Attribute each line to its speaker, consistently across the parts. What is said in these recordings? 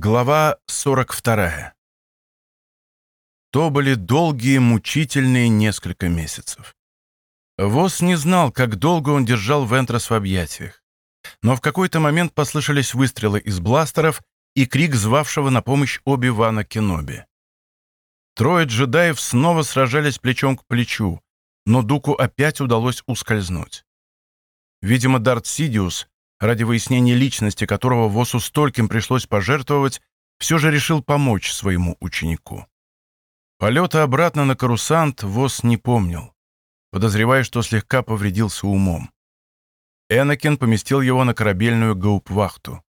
Speaker 1: Глава 42. То были долгие, мучительные несколько месяцев. Вос не знал, как долго он держал Вентрос в объятиях. Но в какой-то момент послышались выстрелы из бластеров и крик звавшего на помощь Оби-Вана Кеноби. Трое джедаев снова сражались плечом к плечу, но Дуку опять удалось ускользнуть. Видимо, Дарт Сидиус ради выяснения личности которого Восу стольким пришлось пожертвовать, все же решил помочь своему ученику. Полета обратно на карусант Вос не помнил, подозревая, что слегка повредился умом. Энакин поместил его на корабельную гауптвахту.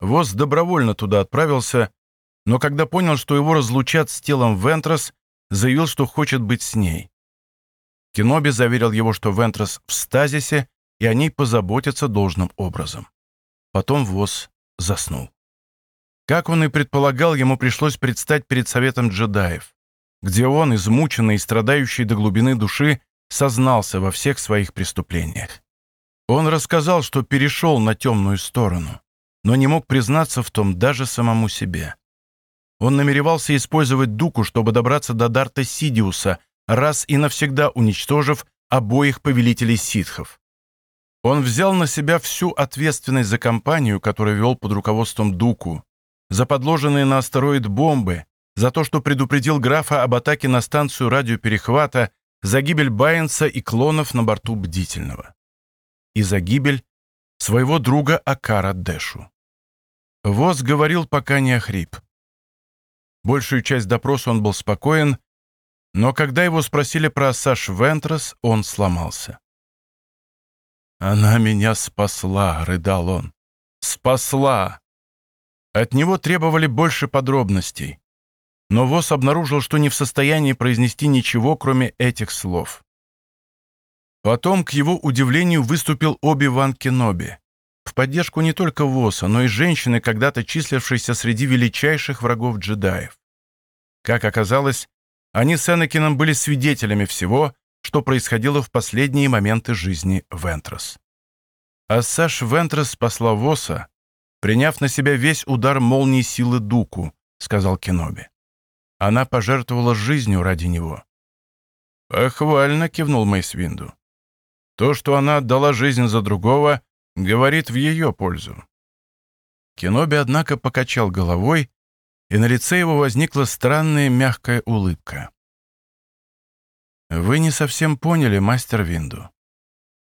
Speaker 1: Вос добровольно туда отправился, но когда понял, что его разлучат с телом Вентрос, заявил, что хочет быть с ней. Кеноби заверил его, что Вентрос в стазисе и о ней позаботятся должным образом. Потом ВОЗ заснул. Как он и предполагал, ему пришлось предстать перед советом джедаев, где он, измученный и страдающий до глубины души, сознался во всех своих преступлениях. Он рассказал, что перешел на темную сторону, но не мог признаться в том даже самому себе. Он намеревался использовать Дуку, чтобы добраться до Дарта Сидиуса, раз и навсегда уничтожив обоих повелителей ситхов. Он взял на себя всю ответственность за компанию, которую вел под руководством Дуку, за подложенные на астероид бомбы, за то, что предупредил графа об атаке на станцию радиоперехвата, за гибель Байенса и клонов на борту Бдительного. И за гибель своего друга Акара Дэшу. Воз говорил, пока не охрип. Большую часть допроса он был спокоен, но когда его спросили про Саш Вентрос, он сломался. «Она меня спасла», — рыдал он. «Спасла!» От него требовали больше подробностей. Но ВОЗ обнаружил, что не в состоянии произнести ничего, кроме этих слов. Потом, к его удивлению, выступил Оби-Ван Кеноби. В поддержку не только ВОЗа, но и женщины, когда-то числившейся среди величайших врагов джедаев. Как оказалось, они с Энакином были свидетелями всего, что происходило в последние моменты жизни Вентрос. А Саш Вентрос спасла Воса, приняв на себя весь удар молнии силы Дуку, сказал Кеноби. Она пожертвовала жизнью ради него. «Похвально», — кивнул Мейсвинду. «То, что она отдала жизнь за другого, говорит в ее пользу». Кеноби, однако, покачал головой, и на лице его возникла странная мягкая улыбка. Вы не совсем поняли мастер Винду,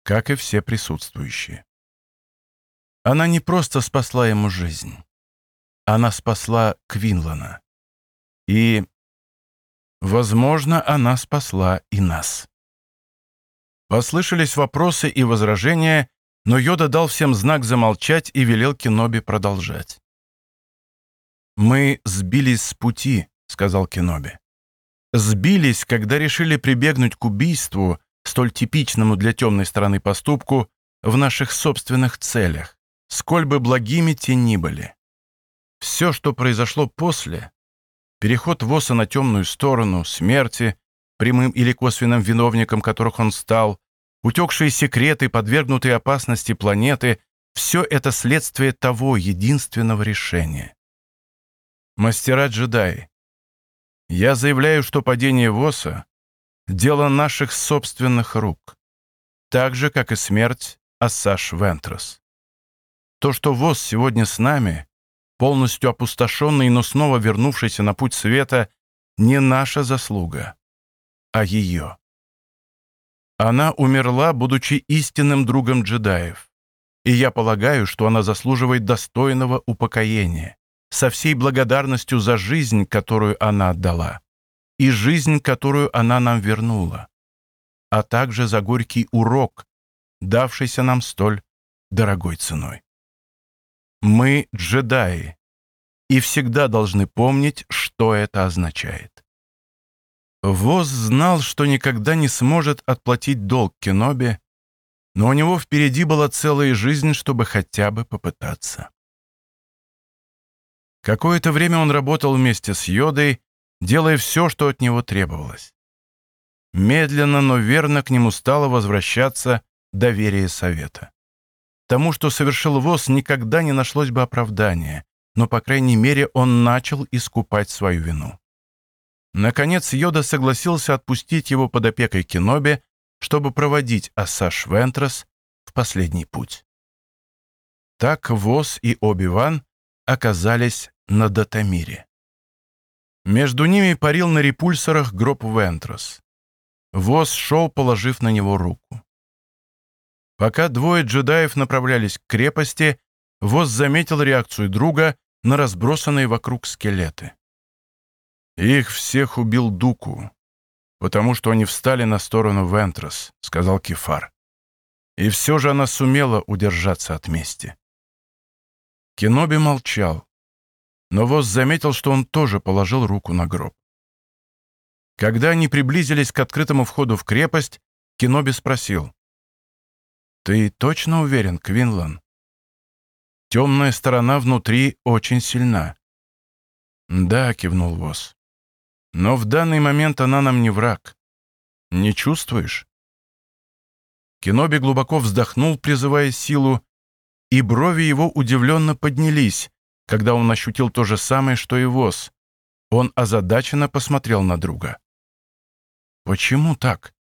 Speaker 1: как и все присутствующие. Она не просто спасла ему жизнь. Она спасла Квинлана. И, возможно, она спасла и нас. Послышались вопросы и возражения, но Йода дал всем знак замолчать и велел Кеноби продолжать. «Мы сбились с пути», — сказал Кеноби сбились, когда решили прибегнуть к убийству, столь типичному для темной стороны поступку, в наших собственных целях, сколь бы благими те ни были. Все, что произошло после, переход ВОСа на темную сторону, смерти, прямым или косвенным виновником которых он стал, утекшие секреты, подвергнутые опасности планеты, все это следствие того единственного решения. Мастера-джедаи, я заявляю, что падение ВОСа — дело наших собственных рук, так же, как и смерть Ассаш Вентрос. То, что ВОС сегодня с нами, полностью опустошенный, но снова вернувшийся на путь света, не наша заслуга, а ее. Она умерла, будучи истинным другом джедаев, и я полагаю, что она заслуживает достойного упокоения со всей благодарностью за жизнь, которую она отдала, и жизнь, которую она нам вернула, а также за горький урок, давшийся нам столь дорогой ценой. Мы джедаи, и всегда должны помнить, что это означает. Воз знал, что никогда не сможет отплатить долг Кеноби, но у него впереди была целая жизнь, чтобы хотя бы попытаться. Какое-то время он работал вместе с Йодой, делая все, что от него требовалось. Медленно, но верно к нему стало возвращаться доверие совета. Тому, что совершил ВОЗ, никогда не нашлось бы оправдания, но, по крайней мере, он начал искупать свою вину. Наконец Йода согласился отпустить его под опекой Кеноби, чтобы проводить Ассаш Вентрос в последний путь. Так Вос и Оби-Ван оказались на Датамире. Между ними парил на репульсорах гроб Вентрос. Вос шел, положив на него руку. Пока двое джедаев направлялись к крепости, Вос заметил реакцию друга на разбросанные вокруг скелеты. «Их всех убил Дуку, потому что они встали на сторону Вентрос», — сказал Кефар. И все же она сумела удержаться от мести. Кеноби молчал, но Вос заметил, что он тоже положил руку на гроб. Когда они приблизились к открытому входу в крепость, Кеноби спросил. «Ты точно уверен, Квинлан? Темная сторона внутри очень сильна». «Да», — кивнул Вос. «Но в данный момент она нам не враг. Не чувствуешь?» Кеноби глубоко вздохнул, призывая силу, и брови его удивленно поднялись, когда он ощутил то же самое, что и Вос. Он озадаченно посмотрел на друга. «Почему так?»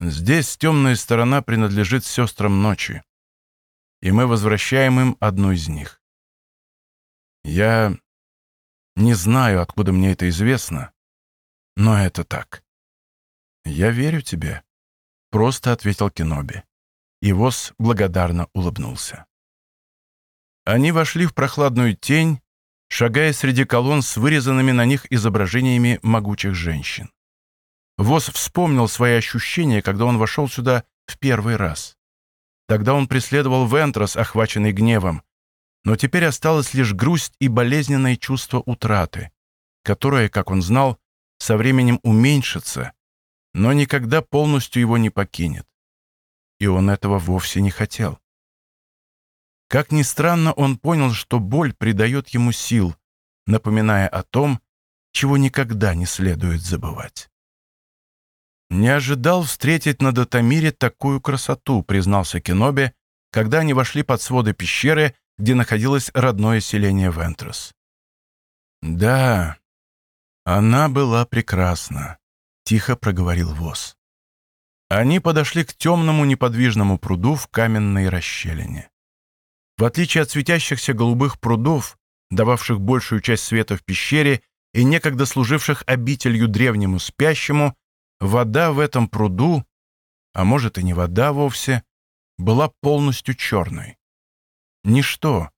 Speaker 1: «Здесь темная сторона принадлежит сестрам ночи, и мы возвращаем им одну из них. Я не знаю, откуда мне это известно, но это так. Я верю тебе», — просто ответил Кеноби. И Вос благодарно улыбнулся. Они вошли в прохладную тень, шагая среди колонн с вырезанными на них изображениями могучих женщин. Вос вспомнил свои ощущения, когда он вошел сюда в первый раз. Тогда он преследовал Вентрос, охваченный гневом, но теперь осталась лишь грусть и болезненное чувство утраты, которое, как он знал, со временем уменьшится, но никогда полностью его не покинет и он этого вовсе не хотел. Как ни странно, он понял, что боль придает ему сил, напоминая о том, чего никогда не следует забывать. «Не ожидал встретить на Датамире такую красоту», признался Кеноби, когда они вошли под своды пещеры, где находилось родное селение Вентрос. «Да, она была прекрасна», — тихо проговорил Воз. Они подошли к темному неподвижному пруду в каменной расщелине. В отличие от светящихся голубых прудов, дававших большую часть света в пещере и некогда служивших обителью древнему спящему, вода в этом пруду, а может и не вода вовсе, была полностью черной. Ничто,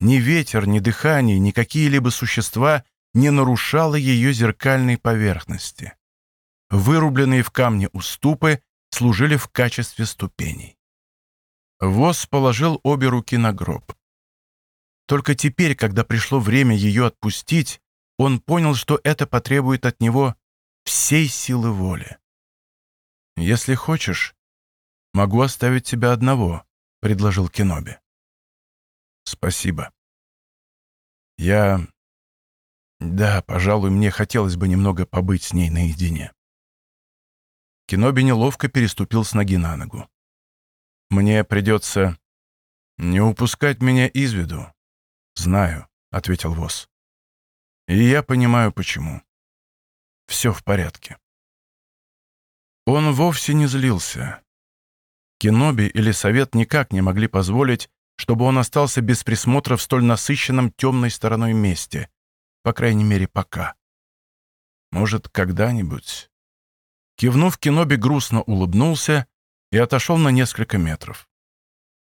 Speaker 1: ни ветер, ни дыхание, ни какие-либо существа не нарушало ее зеркальной поверхности. Вырубленные в камне уступы служили в качестве ступеней. Воз положил обе руки на гроб. Только теперь, когда пришло время ее отпустить, он понял, что это потребует от него всей силы воли. «Если хочешь, могу оставить тебя одного», — предложил Кеноби. «Спасибо. Я... Да, пожалуй, мне хотелось бы немного побыть с ней наедине». Киноби неловко переступил с ноги на ногу. «Мне придется не упускать меня из виду». «Знаю», — ответил Вос. «И я понимаю, почему. Все в порядке». Он вовсе не злился. Киноби или Совет никак не могли позволить, чтобы он остался без присмотра в столь насыщенном темной стороной месте, по крайней мере, пока. Может, когда-нибудь Кивнув, Киноби грустно улыбнулся и отошел на несколько метров.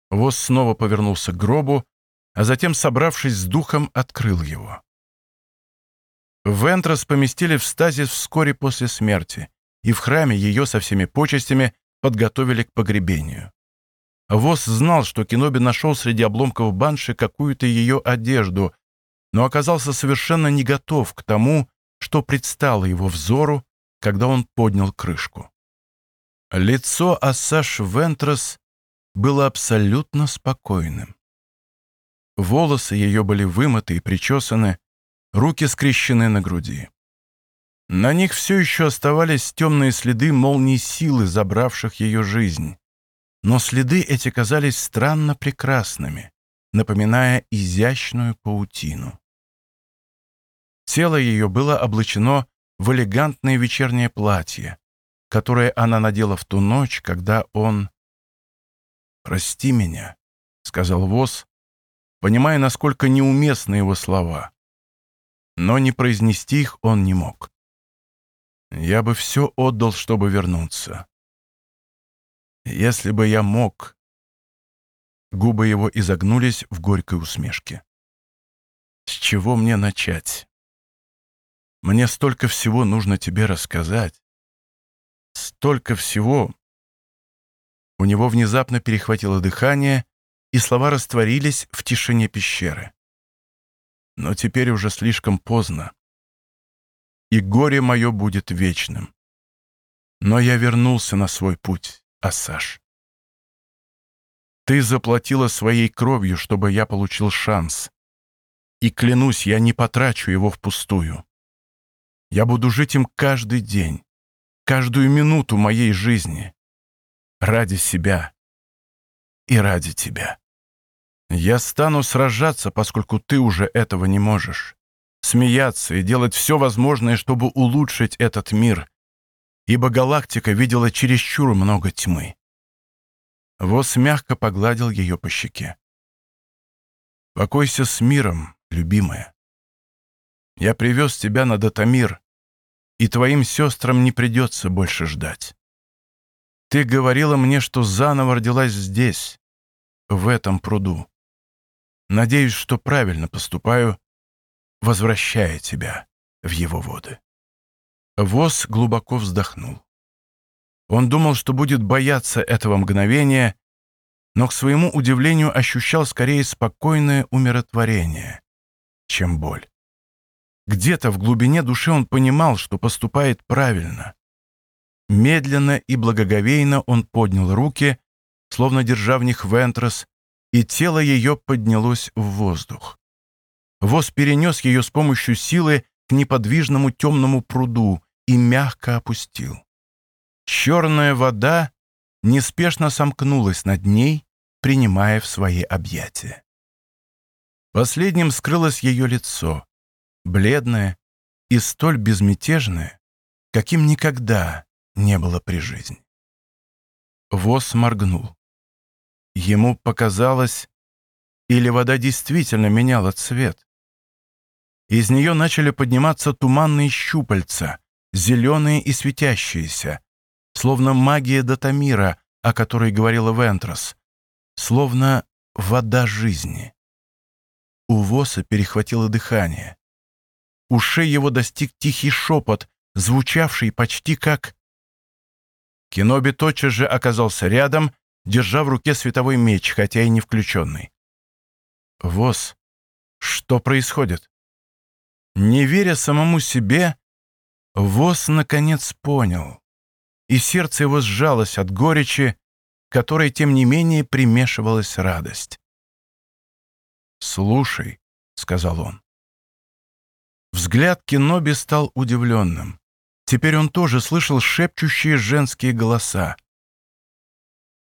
Speaker 1: Воз снова повернулся к гробу, а затем, собравшись с духом, открыл его. Вентрос поместили в стазис вскоре после смерти, и в храме ее со всеми почестями подготовили к погребению. Воз знал, что Киноби нашел среди обломков банши какую-то ее одежду, но оказался совершенно не готов к тому, что предстало его взору, когда он поднял крышку. Лицо Ассаш Вентрос было абсолютно спокойным. Волосы ее были вымыты и причесаны, руки скрещены на груди. На них все еще оставались темные следы молний силы, забравших ее жизнь. Но следы эти казались странно прекрасными, напоминая изящную паутину. Тело ее было облачено в элегантное вечернее платье, которое она надела в ту ночь, когда он... «Прости меня», — сказал Воз, понимая, насколько неуместны его слова. Но не произнести их он не мог. «Я бы все отдал, чтобы вернуться. Если бы я мог...» Губы его изогнулись в горькой усмешке. «С чего мне начать? Мне столько всего нужно тебе рассказать. Столько всего...» У него внезапно перехватило дыхание, и слова растворились в тишине пещеры. Но теперь уже слишком поздно. И горе мое будет вечным. Но я вернулся на свой путь, Асаш. Ты заплатила своей кровью, чтобы я получил шанс. И клянусь, я не потрачу его впустую. Я буду жить им каждый день, каждую минуту моей жизни. Ради себя и ради тебя. Я стану сражаться, поскольку ты уже этого не можешь. Смеяться и делать все возможное, чтобы улучшить этот мир, ибо галактика видела чересчур много тьмы. Вос мягко погладил ее по щеке. «Покойся с миром, любимая. Я привез тебя на Датамир, и твоим сестрам не придется больше ждать. Ты говорила мне, что заново родилась здесь, в этом пруду. Надеюсь, что правильно поступаю, возвращая тебя в его воды. Воз глубоко вздохнул. Он думал, что будет бояться этого мгновения, но, к своему удивлению, ощущал скорее спокойное умиротворение, чем боль. Где-то в глубине души он понимал, что поступает правильно. Медленно и благоговейно он поднял руки, словно держа в них Вентрос, и тело ее поднялось в воздух. Воз перенес ее с помощью силы к неподвижному темному пруду и мягко опустил. Черная вода неспешно сомкнулась над ней, принимая в свои объятия. Последним скрылось ее лицо, бледное и столь безмятежное, каким никогда не было при жизни. Воз моргнул. Ему показалось, или вода действительно меняла цвет. Из нее начали подниматься туманные щупальца, зеленые и светящиеся, словно магия Датамира, о которой говорила Вентрос, словно вода жизни. У Воса перехватило дыхание. Ушей его достиг тихий шепот, звучавший почти как... Киноби тотчас же оказался рядом держа в руке световой меч, хотя и не включенный. «Воз, что происходит?» Не веря самому себе, Воз наконец понял, и сердце его сжалось от горечи, которой, тем не менее, примешивалась радость. «Слушай», — сказал он. Взгляд Кеноби стал удивленным. Теперь он тоже слышал шепчущие женские голоса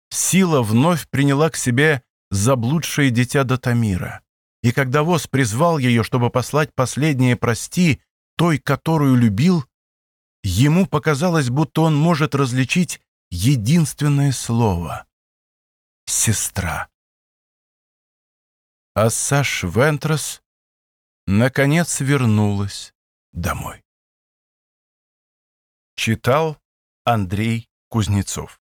Speaker 1: сила вновь приняла к себе заблудшее дитя Датамира. И когда Воз призвал ее, чтобы послать последнее «прости» той, которую любил, ему показалось, будто он может различить единственное слово — «сестра». А Саш Вентрос наконец вернулась домой. Читал Андрей Кузнецов